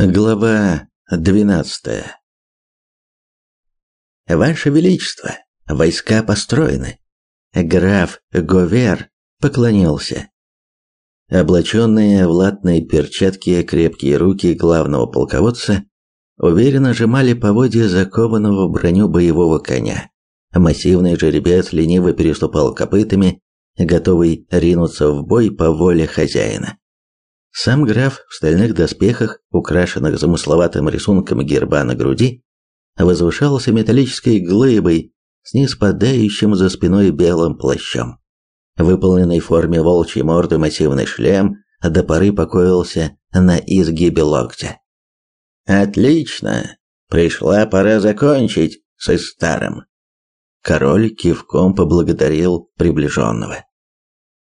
Глава двенадцатая. Ваше величество, войска построены. Граф Говер поклонился. Облаченные в латные перчатки крепкие руки главного полководца уверенно сжимали поводья закованного в броню боевого коня. Массивный жеребец лениво переступал копытами, готовый ринуться в бой по воле хозяина. Сам граф в стальных доспехах, украшенных замысловатым рисунком герба на груди, возвышался металлической глыбой с неспадающим за спиной белым плащом. В форме волчьей морды массивный шлем до поры покоился на изгибе локтя. «Отлично! Пришла пора закончить с старым!» Король кивком поблагодарил приближенного.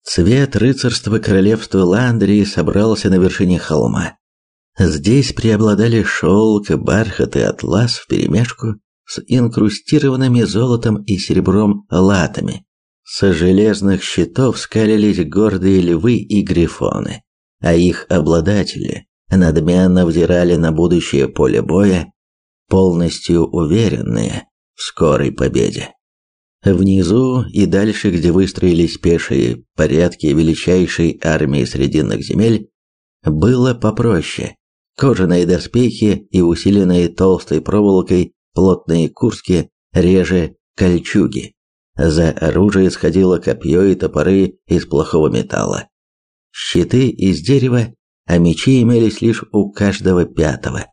Цвет рыцарства королевства Ландрии собрался на вершине холма. Здесь преобладали шелк, бархат и атлас вперемешку с инкрустированными золотом и серебром латами. С железных щитов скалились гордые львы и грифоны, а их обладатели надменно взирали на будущее поле боя, полностью уверенные в скорой победе. Внизу и дальше, где выстроились пешие порядки величайшей армии срединных земель, было попроще. Кожаные доспехи и усиленные толстой проволокой плотные курски, реже кольчуги. За оружие сходило копье и топоры из плохого металла. Щиты из дерева, а мечи имелись лишь у каждого пятого.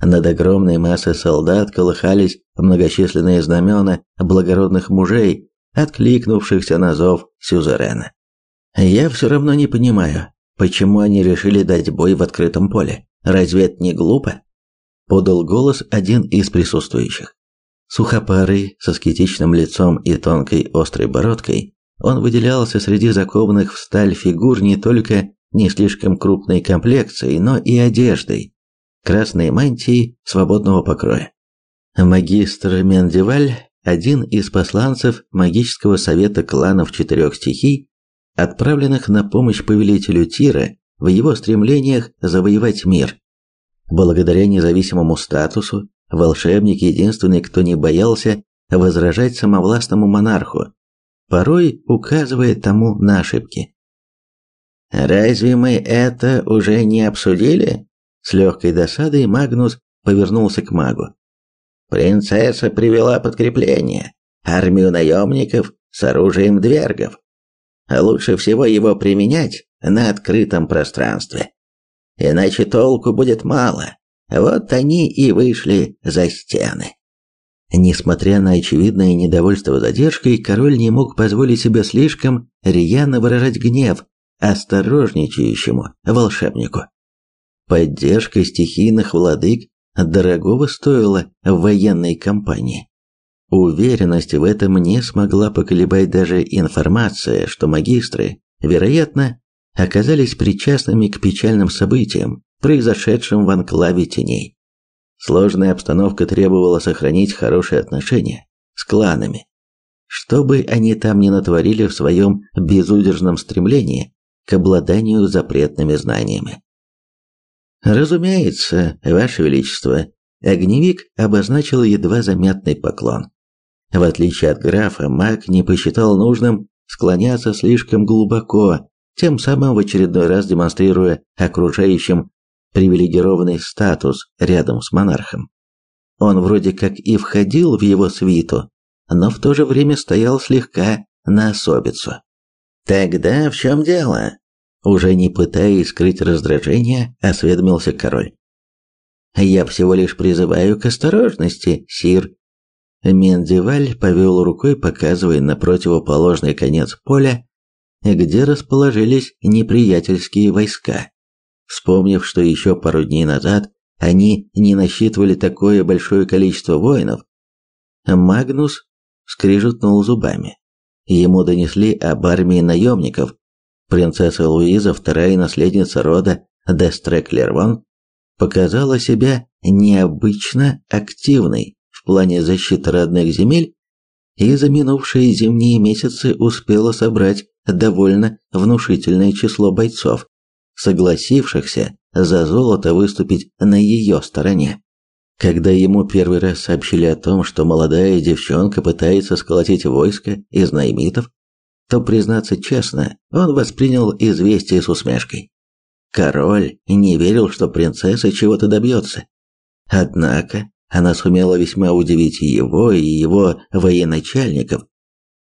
Над огромной массой солдат колыхались многочисленные знамена благородных мужей, откликнувшихся на зов сюзерена. Я все равно не понимаю, почему они решили дать бой в открытом поле. Разве это не глупо? Подал голос один из присутствующих. Сухопарый, со скетичным лицом и тонкой острой бородкой, он выделялся среди закованных в сталь фигур не только не слишком крупной комплекцией, но и одеждой, красной мантии свободного покроя. Магистр Мендеваль, один из посланцев магического совета кланов четырех стихий, отправленных на помощь повелителю Тира в его стремлениях завоевать мир. Благодаря независимому статусу, волшебник единственный, кто не боялся возражать самовластному монарху, порой указывая тому на ошибки. «Разве мы это уже не обсудили?» С легкой досадой Магнус повернулся к магу. «Принцесса привела подкрепление, армию наемников с оружием двергов. Лучше всего его применять на открытом пространстве. Иначе толку будет мало. Вот они и вышли за стены». Несмотря на очевидное недовольство задержкой, король не мог позволить себе слишком рьяно выражать гнев осторожничающему волшебнику. Поддержка стихийных владык дорогого стоила военной кампании. Уверенность в этом не смогла поколебать даже информация, что магистры, вероятно, оказались причастными к печальным событиям, произошедшим в анклаве теней. Сложная обстановка требовала сохранить хорошие отношения с кланами, что бы они там ни натворили в своем безудержном стремлении к обладанию запретными знаниями. Разумеется, ваше величество, огневик обозначил едва заметный поклон. В отличие от графа, маг не посчитал нужным склоняться слишком глубоко, тем самым в очередной раз демонстрируя окружающим привилегированный статус рядом с монархом. Он вроде как и входил в его свиту, но в то же время стоял слегка на особицу. «Тогда в чем дело?» Уже не пытаясь скрыть раздражение, осведомился король. «Я всего лишь призываю к осторожности, сир». Мендеваль повел рукой, показывая на противоположный конец поля, где расположились неприятельские войска. Вспомнив, что еще пару дней назад они не насчитывали такое большое количество воинов, Магнус скрижетнул зубами. Ему донесли об армии наемников, Принцесса Луиза, вторая наследница рода Дестрек-Лервон, показала себя необычно активной в плане защиты родных земель и за минувшие зимние месяцы успела собрать довольно внушительное число бойцов, согласившихся за золото выступить на ее стороне. Когда ему первый раз сообщили о том, что молодая девчонка пытается сколотить войско из наймитов, то, признаться честно, он воспринял известие с усмешкой. Король не верил, что принцесса чего-то добьется. Однако она сумела весьма удивить его и его военачальников,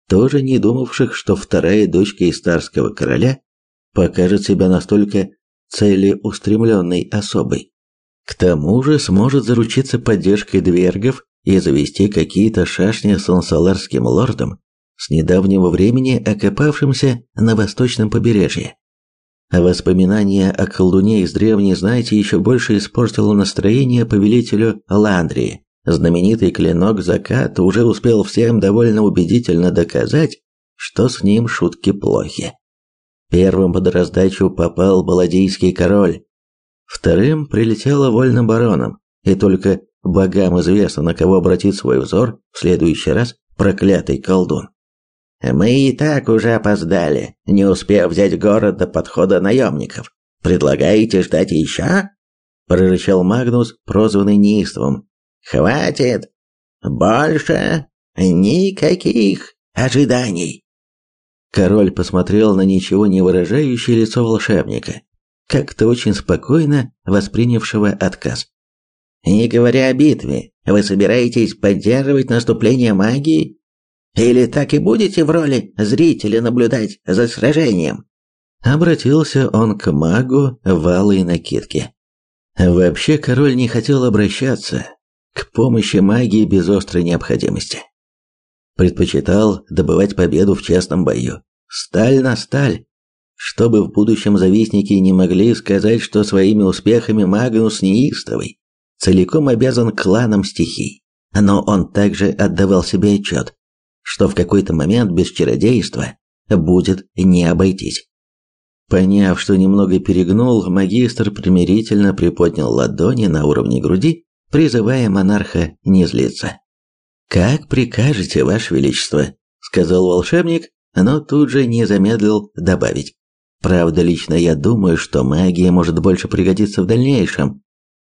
тоже не думавших, что вторая дочка истарского короля покажет себя настолько целеустремленной особой. К тому же сможет заручиться поддержкой двергов и завести какие-то шашни с ансаларским лордом, с недавнего времени окопавшимся на восточном побережье. Воспоминание о колдуне из древней знати еще больше испортило настроение повелителю Ландрии. Знаменитый клинок заката уже успел всем довольно убедительно доказать, что с ним шутки плохи. Первым под раздачу попал Баладийский король, вторым прилетело вольным бароном, и только богам известно, на кого обратит свой взор в следующий раз проклятый колдун. Мы и так уже опоздали, не успев взять город до подхода наемников. Предлагаете ждать еще?» Прорычал Магнус, прозванный неистовым. «Хватит! Больше никаких ожиданий!» Король посмотрел на ничего не выражающее лицо волшебника, как-то очень спокойно воспринявшего отказ. «Не говоря о битве, вы собираетесь поддерживать наступление магии или так и будете в роли зрителя наблюдать за сражением?» Обратился он к магу в алой накидке. Вообще король не хотел обращаться к помощи магии без острой необходимости. Предпочитал добывать победу в честном бою. Сталь на сталь. Чтобы в будущем завистники не могли сказать, что своими успехами Магнус неистовый, целиком обязан кланам стихий. Но он также отдавал себе отчет, что в какой-то момент без чародейства будет не обойтись. Поняв, что немного перегнул, магистр примирительно приподнял ладони на уровне груди, призывая монарха не злиться. «Как прикажете, Ваше Величество», — сказал волшебник, но тут же не замедлил добавить. «Правда, лично я думаю, что магия может больше пригодиться в дальнейшем,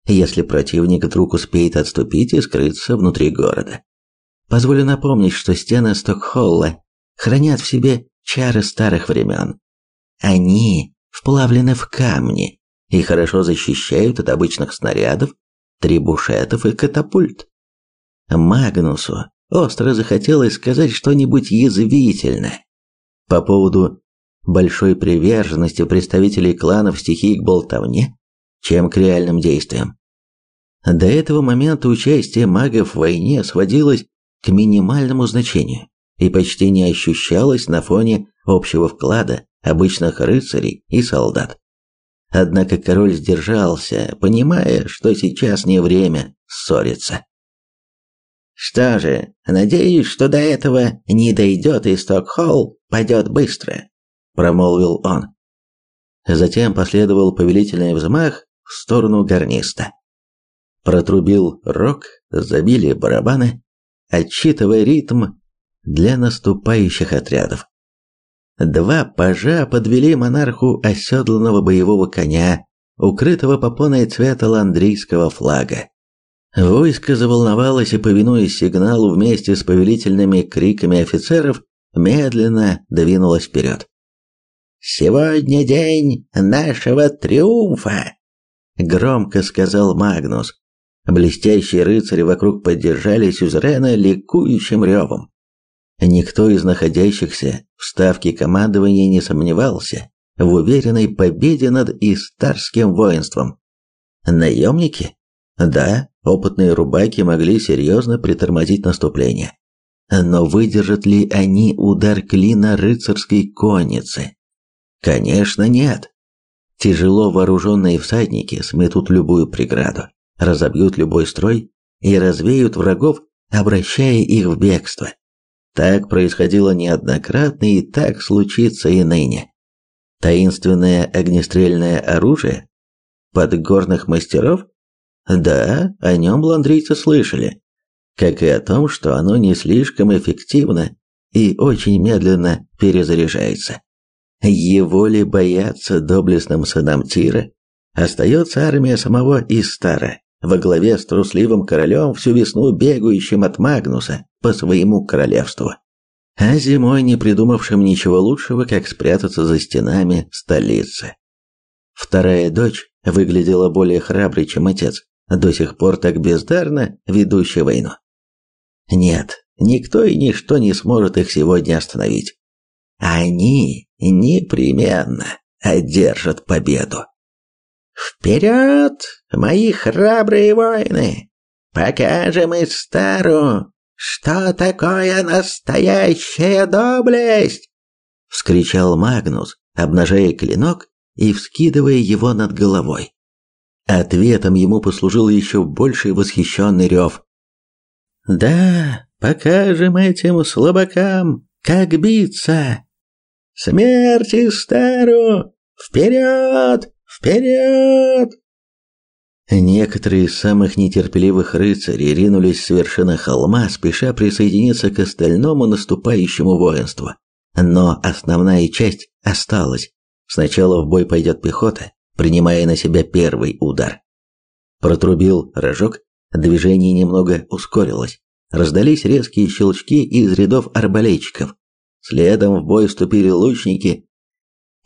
если противник вдруг успеет отступить и скрыться внутри города. Позволю напомнить, что стены Стокхолла хранят в себе чары старых времен. Они вплавлены в камни и хорошо защищают от обычных снарядов, трибушетов и катапульт. Магнусу остро захотелось сказать что-нибудь язвительное по поводу большой приверженности представителей кланов стихий к болтовне, чем к реальным действиям. До этого момента участие магов в войне сводилось к минимальному значению и почти не ощущалось на фоне общего вклада обычных рыцарей и солдат. Однако король сдержался, понимая, что сейчас не время ссориться. «Что же, надеюсь, что до этого не дойдет и Стокхолл пойдет быстро», – промолвил он. Затем последовал повелительный взмах в сторону гарниста. Протрубил рог, забили барабаны, отсчитывая ритм для наступающих отрядов. Два пажа подвели монарху оседланного боевого коня, укрытого попоной цвета ландрийского флага. Войско заволновалось и, повинуясь сигналу вместе с повелительными криками офицеров, медленно двинулось вперед. «Сегодня день нашего триумфа!» — громко сказал Магнус. Блестящие рыцари вокруг поддержали сюзерена ликующим ревом. Никто из находящихся в ставке командования не сомневался в уверенной победе над истарским воинством. Наемники? Да, опытные рубаки могли серьезно притормозить наступление. Но выдержат ли они удар клина рыцарской конницы? Конечно, нет. Тяжело вооруженные всадники сметут любую преграду разобьют любой строй и развеют врагов, обращая их в бегство. Так происходило неоднократно и так случится и ныне. Таинственное огнестрельное оружие? Подгорных мастеров? Да, о нем ландрийцы слышали. Как и о том, что оно не слишком эффективно и очень медленно перезаряжается. Его ли боятся доблестным сынам Тира, Остается армия самого Истара, во главе с трусливым королем, всю весну бегающим от Магнуса по своему королевству. А зимой не придумавшим ничего лучшего, как спрятаться за стенами столицы. Вторая дочь выглядела более храброй, чем отец, до сих пор так бездарно ведущий войну. Нет, никто и ничто не сможет их сегодня остановить. Они непременно одержат победу. Вперед, мои храбрые воины! Покажем Истару, что такое настоящая доблесть! вскричал Магнус, обнажая клинок и вскидывая его над головой. Ответом ему послужил еще больший восхищенный рев. «Да, покажем этим слабакам, как биться! Смерти стару! Вперед! Вперед!» Некоторые из самых нетерпеливых рыцарей ринулись с вершины холма, спеша присоединиться к остальному наступающему воинству. Но основная часть осталась. Сначала в бой пойдет пехота, принимая на себя первый удар. Протрубил рожок, движение немного ускорилось. Раздались резкие щелчки из рядов арбалетчиков. Следом в бой вступили лучники.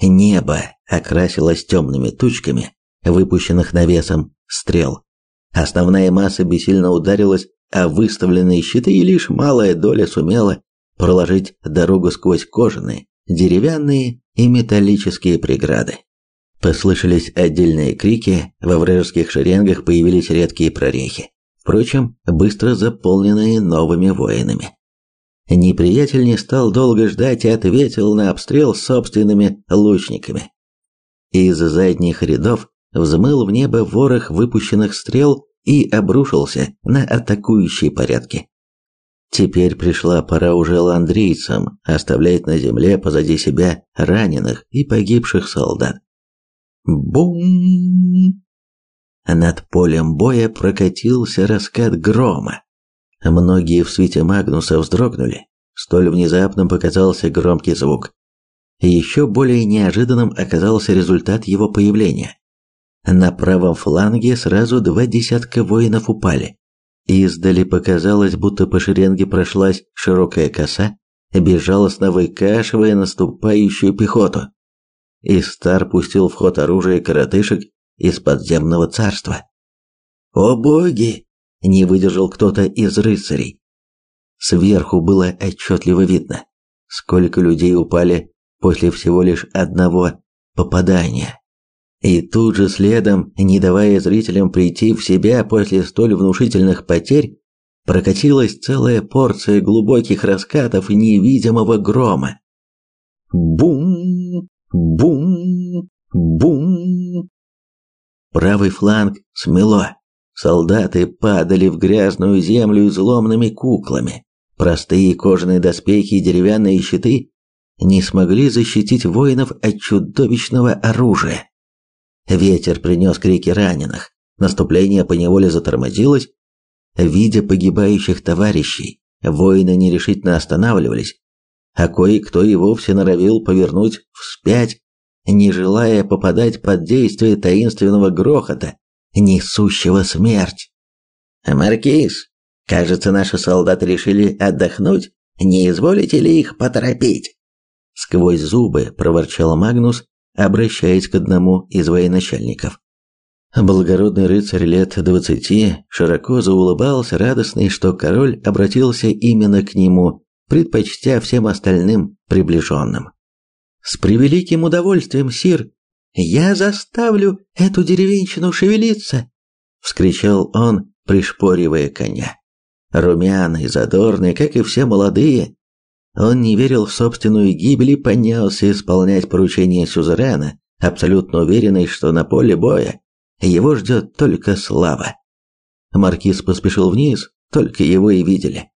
Небо окрасилось темными тучками, выпущенных навесом стрел. Основная масса бессильно ударилась о выставленные щиты, и лишь малая доля сумела проложить дорогу сквозь кожаные, деревянные и металлические преграды. Послышались отдельные крики, во вражеских шеренгах появились редкие прорехи, впрочем, быстро заполненные новыми воинами. Неприятель не стал долго ждать и ответил на обстрел собственными лучниками. Из задних рядов взмыл в небо ворох выпущенных стрел и обрушился на атакующие порядки. Теперь пришла пора уже ландрийцам оставлять на земле позади себя раненых и погибших солдат. Бум! Над полем боя прокатился раскат грома. Многие в свете Магнуса вздрогнули. Столь внезапным показался громкий звук. Еще более неожиданным оказался результат его появления. На правом фланге сразу два десятка воинов упали. Издали показалось, будто по шеренге прошлась широкая коса, безжалостно выкашивая наступающую пехоту. Истар пустил в ход оружие коротышек из подземного царства. «О боги!» – не выдержал кто-то из рыцарей. Сверху было отчетливо видно, сколько людей упали после всего лишь одного попадания. И тут же следом, не давая зрителям прийти в себя после столь внушительных потерь, прокатилась целая порция глубоких раскатов невидимого грома. Бум! Бум! Бум! Правый фланг смело. Солдаты падали в грязную землю изломными куклами. Простые кожаные доспехи и деревянные щиты не смогли защитить воинов от чудовищного оружия. Ветер принес крики раненых. Наступление поневоле затормозилось. Видя погибающих товарищей, воины нерешительно останавливались, а кое-кто и вовсе норовил повернуть вспять, не желая попадать под действие таинственного грохота, несущего смерть. «Маркиз, кажется, наши солдаты решили отдохнуть. Не изволите ли их поторопить?» Сквозь зубы проворчал Магнус, обращаясь к одному из военачальников. Благородный рыцарь лет двадцати широко заулыбался, радостный, что король обратился именно к нему, предпочтя всем остальным приближенным. «С превеликим удовольствием, сир! Я заставлю эту деревенщину шевелиться!» — вскричал он, пришпоривая коня. Румяный, задорный, как и все молодые, он не верил в собственную гибель и поднялся исполнять поручение сюзерена, абсолютно уверенный, что на поле боя его ждет только слава. Маркиз поспешил вниз, только его и видели.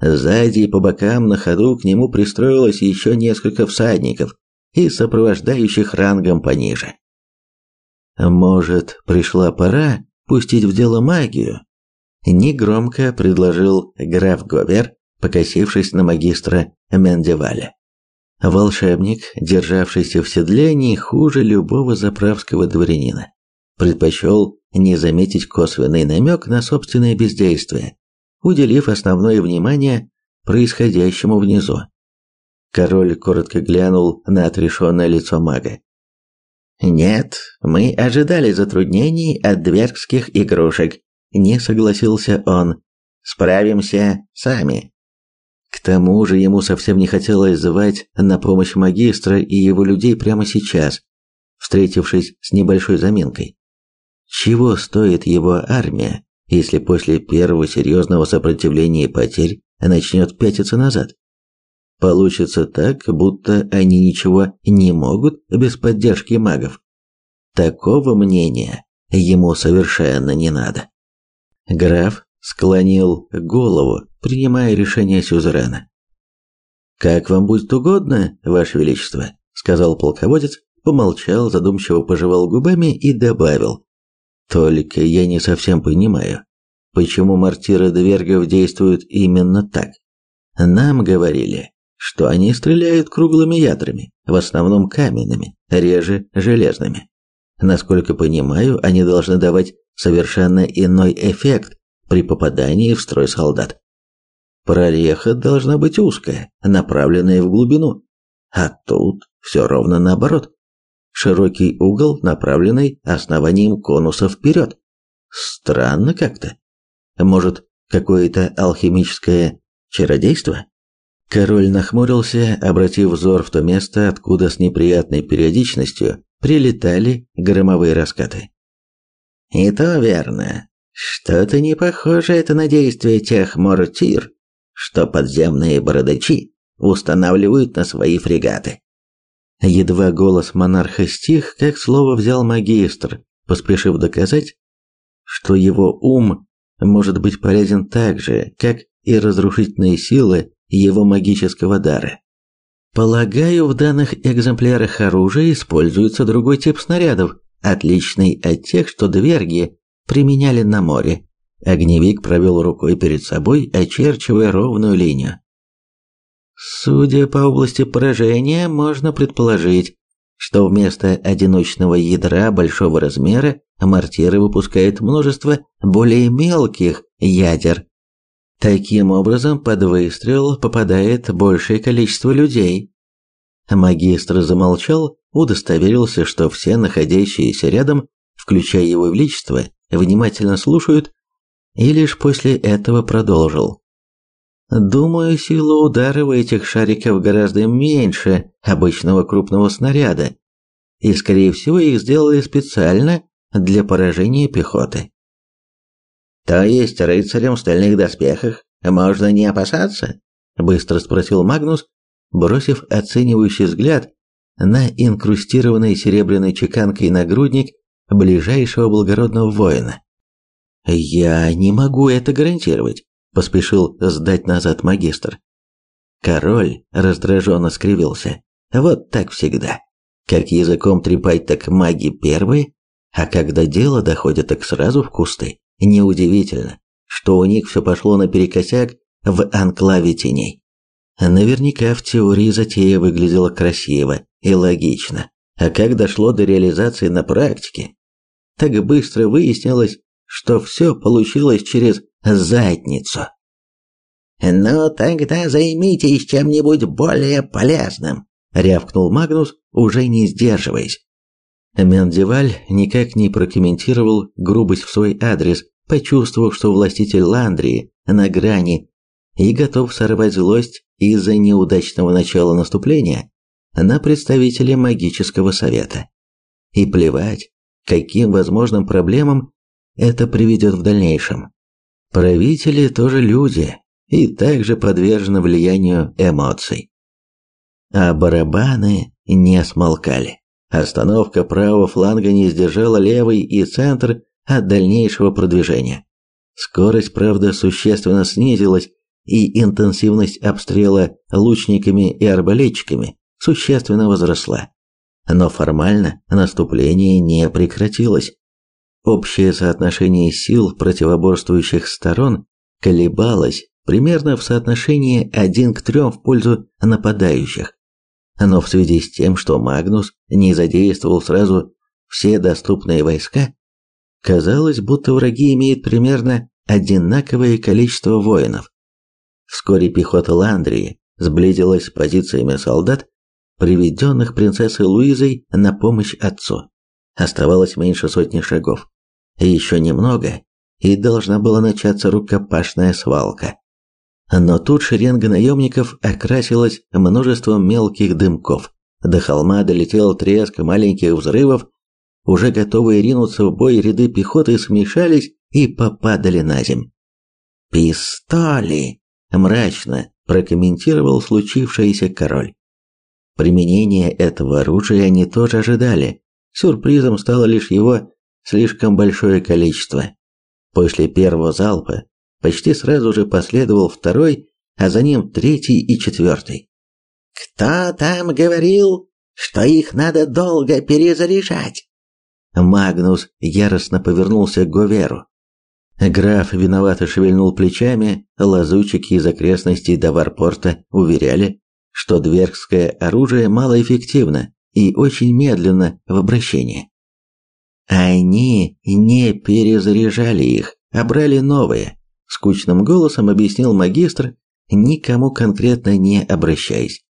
Сзади и по бокам на ходу к нему пристроилось еще несколько всадников и сопровождающих рангом пониже. Может, пришла пора пустить в дело магию? Негромко предложил граф Говер, покосившись на магистра Мендеваля. Волшебник, державшийся в седле, не хуже любого заправского дворянина. предпочел не заметить косвенный намек на собственное бездействие, уделив основное внимание происходящему внизу. Король коротко глянул на отрешенное лицо мага. «Нет, мы ожидали затруднений от дверских игрушек», – не согласился он. «Справимся сами». К тому же ему совсем не хотелось звать на помощь магистра и его людей прямо сейчас, встретившись с небольшой заминкой. Чего стоит его армия, если после первого серьезного сопротивления и потерь начнет пятиться назад? Получится так, будто они ничего не могут без поддержки магов. Такого мнения ему совершенно не надо. Граф склонил голову, принимая решение сюзерена. «Как вам будет угодно, Ваше Величество», — сказал полководец, помолчал, задумчиво пожевал губами и добавил. «Только я не совсем понимаю, почему мортиры Двергов действуют именно так. Нам говорили, что они стреляют круглыми ядрами, в основном каменными, реже железными. Насколько понимаю, они должны давать совершенно иной эффект при попадании в строй солдат. Прореха должна быть узкая, направленная в глубину. А тут все ровно наоборот. Широкий угол, направленный основанием конуса вперед. Странно как-то. Может, какое-то алхимическое чародейство? Король нахмурился, обратив взор в то место, откуда с неприятной периодичностью прилетали громовые раскаты. «И то верно. Что-то не похоже это на действие тех мортир, что подземные бородачи устанавливают на свои фрегаты. Едва голос монарха стих, как слово взял магистр, поспешив доказать, что его ум может быть полезен так же, как и разрушительные силы его магического дара. Полагаю, в данных экземплярах оружия используется другой тип снарядов, отличный от тех, что дверги применяли на море. Огневик провел рукой перед собой, очерчивая ровную линию. Судя по области поражения, можно предположить, что вместо одиночного ядра большого размера мортиры выпускают множество более мелких ядер. Таким образом, под выстрел попадает большее количество людей. Магистр замолчал, удостоверился, что все находящиеся рядом, включая его величество, внимательно слушают и лишь после этого продолжил. Думаю, сила удара у этих шариков гораздо меньше обычного крупного снаряда, и скорее всего их сделали специально для поражения пехоты. То есть рыцарям в стальных доспехах можно не опасаться? быстро спросил Магнус, бросив оценивающий взгляд на инкрустированный серебряной чеканкой нагрудник ближайшего благородного воина. «Я не могу это гарантировать», – поспешил сдать назад магистр. Король раздраженно скривился. «Вот так всегда. Как языком трепать, так маги первые, а когда дело доходит, так сразу в кусты. Неудивительно, что у них все пошло наперекосяк в анклаве теней. Наверняка в теории затея выглядела красиво и логично, а как дошло до реализации на практике, так быстро выяснилось, что все получилось через задницу. «Ну тогда займитесь чем-нибудь более полезным», — рявкнул Магнус, уже не сдерживаясь. Мендеваль никак не прокомментировал грубость в свой адрес, почувствовав, что властитель Ландрии на грани и готов сорвать злость из-за неудачного начала наступления на представителя магического совета. И плевать, каким возможным проблемам это приведет в дальнейшем. Правители тоже люди и также подвержены влиянию эмоций. А барабаны не смолкали. Остановка правого фланга не сдержала левый и центр от дальнейшего продвижения. Скорость, правда, существенно снизилась, и интенсивность обстрела лучниками и арбалетчиками существенно возросла. Но формально наступление не прекратилось. Общее соотношение сил противоборствующих сторон колебалось примерно в соотношении 1 к 3 в пользу нападающих. Но в связи с тем, что Магнус не задействовал сразу все доступные войска, Казалось, будто враги имеют примерно одинаковое количество воинов. Вскоре пехота Ландрии сблизилась с позициями солдат, приведенных принцессой Луизой на помощь отцу. Оставалось меньше сотни шагов. Еще немного, и должна была начаться рукопашная свалка. Но тут шеренга наемников окрасилась множеством мелких дымков. До холма долетел треск маленьких взрывов, уже готовые ринуться в бой ряды пехоты смешались и попадали на земь. «Пистоли!» – мрачно прокомментировал случившееся король. Применение этого оружия они тоже ожидали. Сюрпризом стало лишь его слишком большое количество. После первого залпа почти сразу же последовал второй, а за ним третий и четвертый. «Кто там говорил, что их надо долго перезаряжать?» Магнус яростно повернулся к Говеру. Граф виновато шевельнул плечами, лазутчики из окрестностей Даварпорта уверяли, что дверхское оружие малоэффективно и очень медленно в обращении. Они не перезаряжали их, а брали новые, скучным голосом объяснил магистр, никому конкретно не обращаясь.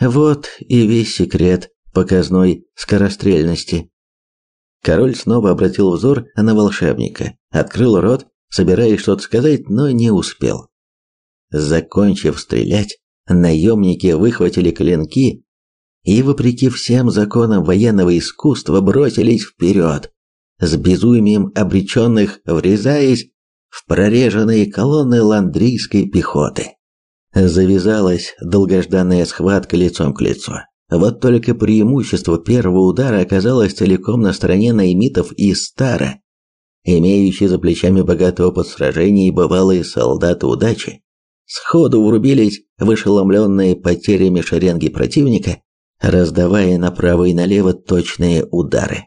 Вот и весь секрет показной скорострельности. Король снова обратил взор на волшебника, открыл рот, собираясь что-то сказать, но не успел. Закончив стрелять, наемники выхватили клинки и, вопреки всем законам военного искусства, бросились вперед, с безумием обреченных врезаясь в прореженные колонны ландрийской пехоты. Завязалась долгожданная схватка лицом к лицу. Вот только преимущество первого удара оказалось целиком на стороне наймитов и стара. Имеющие за плечами богатый опыт сражений бывалые солдаты удачи, сходу врубились в ошеломленные потерями шеренги противника, раздавая направо и налево точные удары.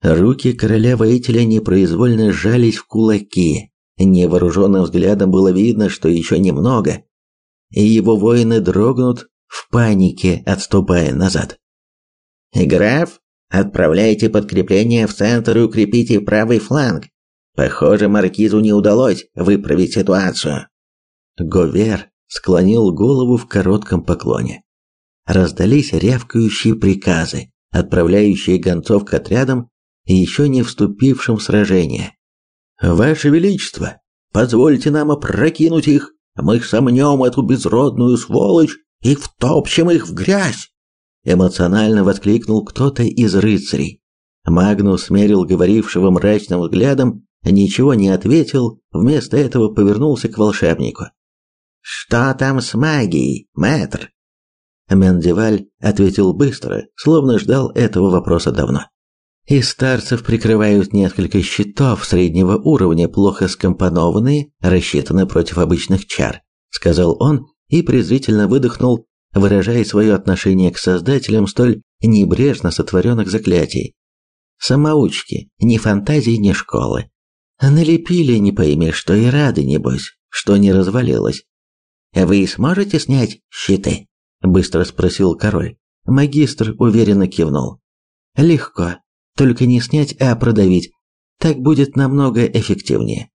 Руки короля-воителя непроизвольно сжались в кулаки. Невооруженным взглядом было видно, что еще немного, и его воины дрогнут в панике отступая назад. «Граф, отправляйте подкрепление в центр и укрепите правый фланг. Похоже, маркизу не удалось выправить ситуацию». Говер склонил голову в коротком поклоне. Раздались рявкающие приказы, отправляющие гонцов к отрядам, еще не вступившим в сражение. «Ваше Величество, позвольте нам опрокинуть их, мы сомнем эту безродную сволочь и втопчем их в грязь!» Эмоционально воскликнул кто-то из рыцарей. Магнус смерил говорившего мрачным взглядом, ничего не ответил, вместо этого повернулся к волшебнику. «Что там с магией, мэтр?» Мендеваль ответил быстро, словно ждал этого вопроса давно. Из старцев прикрывают несколько щитов среднего уровня, плохо скомпонованные, рассчитаны против обычных чар, сказал он и презрительно выдохнул, выражая свое отношение к создателям столь небрежно сотворенных заклятий. Самоучки, ни фантазии, ни школы. Налепили не пойми, что и рады, небось, что не развалилось. «Вы сможете снять щиты?» – быстро спросил король. Магистр уверенно кивнул. «Легко. Только не снять, а продавить. Так будет намного эффективнее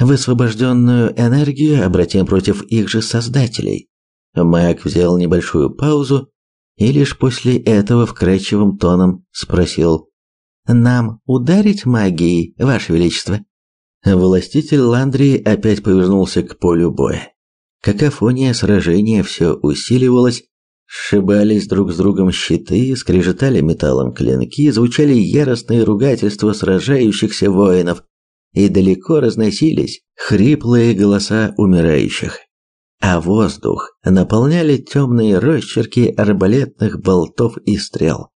высвобожденную энергию обратим против их же создателей. Маг взял небольшую паузу и лишь после этого вкрадчивым тоном спросил: "Нам ударить магией, ваше величество?" Властитель Ландрии опять повернулся к полю боя. Какофония сражения все усиливалась, сшибались друг с другом щиты, скрежетали металлом клинки, звучали яростные ругательства сражающихся воинов и далеко разносились хриплые голоса умирающих, а воздух наполняли темные росчерки арбалетных болтов и стрел.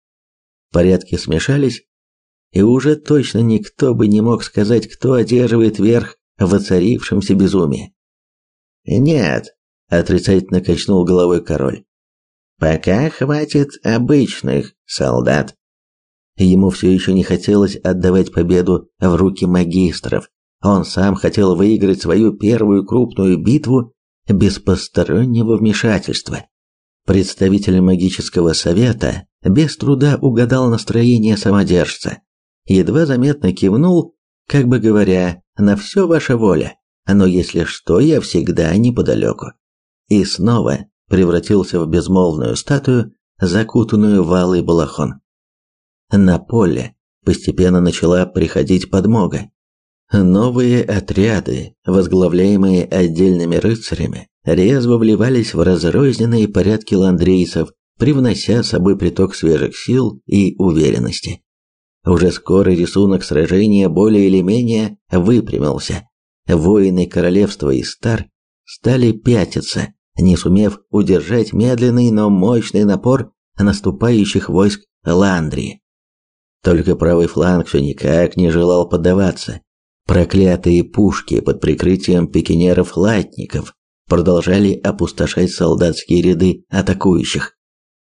Порядки смешались, и уже точно никто бы не мог сказать, кто одерживает верх в воцарившемся безумии. «Нет», — отрицательно качнул головой король, — «пока хватит обычных солдат». Ему все еще не хотелось отдавать победу в руки магистров. Он сам хотел выиграть свою первую крупную битву без постороннего вмешательства. Представитель магического совета без труда угадал настроение самодержца. Едва заметно кивнул как бы говоря, на все ваша воля, но если что, я всегда неподалеку. И снова превратился в безмолвную статую, закутанную в алый балахон. На поле постепенно начала приходить подмога. Новые отряды, возглавляемые отдельными рыцарями, резво вливались в разрозненные порядки ландрейцев, привнося с собой приток свежих сил и уверенности. Уже скоро рисунок сражения более или менее выпрямился. Воины королевства Истар стали пятиться, не сумев удержать медленный, но мощный напор наступающих войск Ландрии. Только правый фланг все никак не желал поддаваться. Проклятые пушки под прикрытием пикинеров-латников продолжали опустошать солдатские ряды атакующих.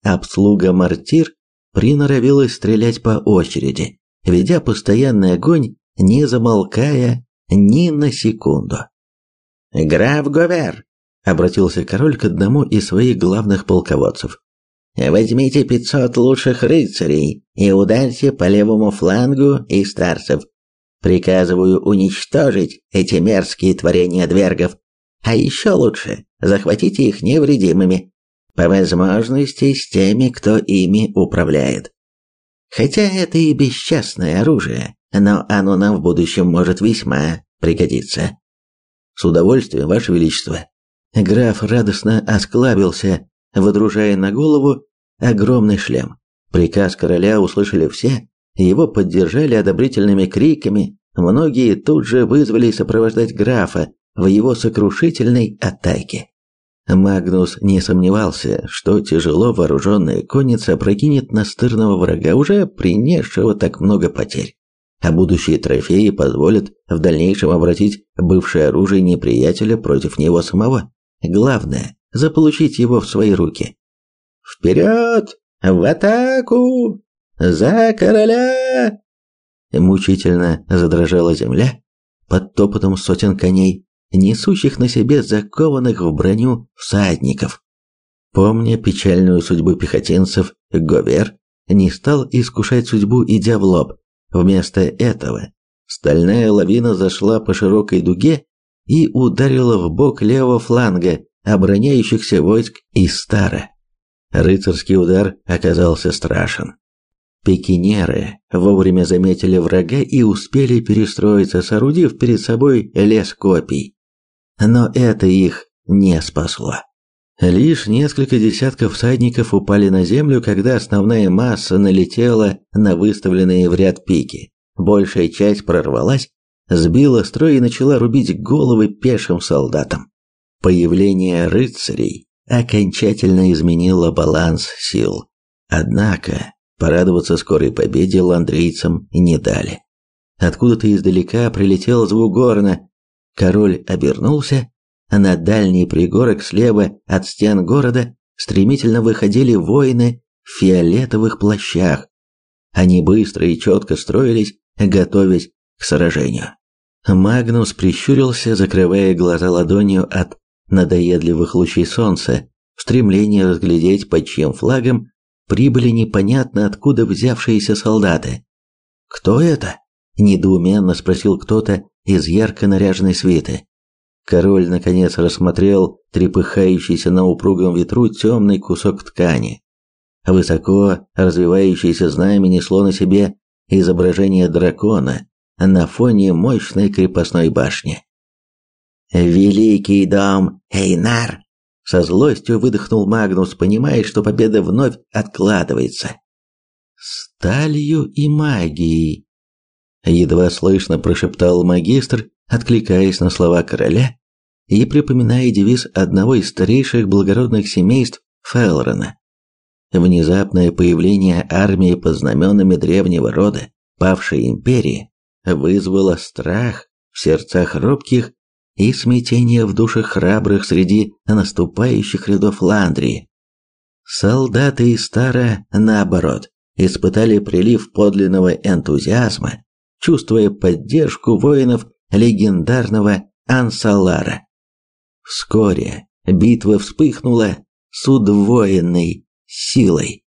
Обслуга мортир приноровилась стрелять по очереди, ведя постоянный огонь, не замолкая ни на секунду. «Граф Говер!» — обратился король к одному из своих главных полководцев. «Возьмите пятьсот лучших рыцарей и ударьте по левому флангу и старцев. Приказываю уничтожить эти мерзкие творения двергов. А еще лучше, захватите их невредимыми по возможности с теми, кто ими управляет. Хотя это и бесчестное оружие, но оно нам в будущем может весьма пригодиться. С удовольствием, Ваше Величество. Граф радостно осклабился, водружая на голову огромный шлем. Приказ короля услышали все, его поддержали одобрительными криками, многие тут же вызвали сопровождать графа в его сокрушительной атаке. Магнус не сомневался, что тяжело вооруженная конница опрокинет настырного врага, уже принесшего так много потерь. А будущие трофеи позволят в дальнейшем обратить бывшее оружие неприятеля против него самого. Главное – заполучить его в свои руки. «Вперед! В атаку! За короля!» Мучительно задрожала земля под топотом сотен коней, несущих на себе закованных в броню всадников. Помня печальную судьбу пехотинцев, Говер не стал искушать судьбу, идя в лоб. Вместо этого стальная лавина зашла по широкой дуге и ударила в бок левого фланга обороняющихся войск Истара. Рыцарский удар оказался страшен. Пекинеры вовремя заметили врага и успели перестроиться, соорудив перед собой лес копий но это их не спасло. Лишь несколько десятков всадников упали на землю, когда основная масса налетела на выставленные в ряд пики. Большая часть прорвалась, сбила строй и начала рубить головы пешим солдатам. Появление рыцарей окончательно изменило баланс сил. Однако порадоваться скорой победе ландрийцам не дали. Откуда-то издалека прилетел звук горна, Король обернулся, а на дальний пригорок слева от стен города стремительно выходили воины в фиолетовых плащах. Они быстро и четко строились, готовясь к сражению. Магнус прищурился, закрывая глаза ладонью от надоедливых лучей солнца, в стремлении разглядеть, под чьим флагом прибыли непонятно откуда взявшиеся солдаты. «Кто это?» – недоуменно спросил кто-то из ярко наряженной свиты. Король наконец рассмотрел трепыхающийся на упругом ветру темный кусок ткани. Высоко развивающееся знамя несло на себе изображение дракона на фоне мощной крепостной башни. «Великий дом Эйнар!» Со злостью выдохнул Магнус, понимая, что победа вновь откладывается. «Сталью и магией!» едва слышно прошептал магистр, откликаясь на слова короля и припоминая девиз одного из старейших благородных семейств Фелрона. Внезапное появление армии под знаменами древнего рода, павшей империи, вызвало страх в сердцах робких и смятение в душах храбрых среди наступающих рядов Ландрии. Солдаты из Стара, наоборот, испытали прилив подлинного энтузиазма чувствуя поддержку воинов легендарного Ансалара. Вскоре битва вспыхнула с удвоенной силой.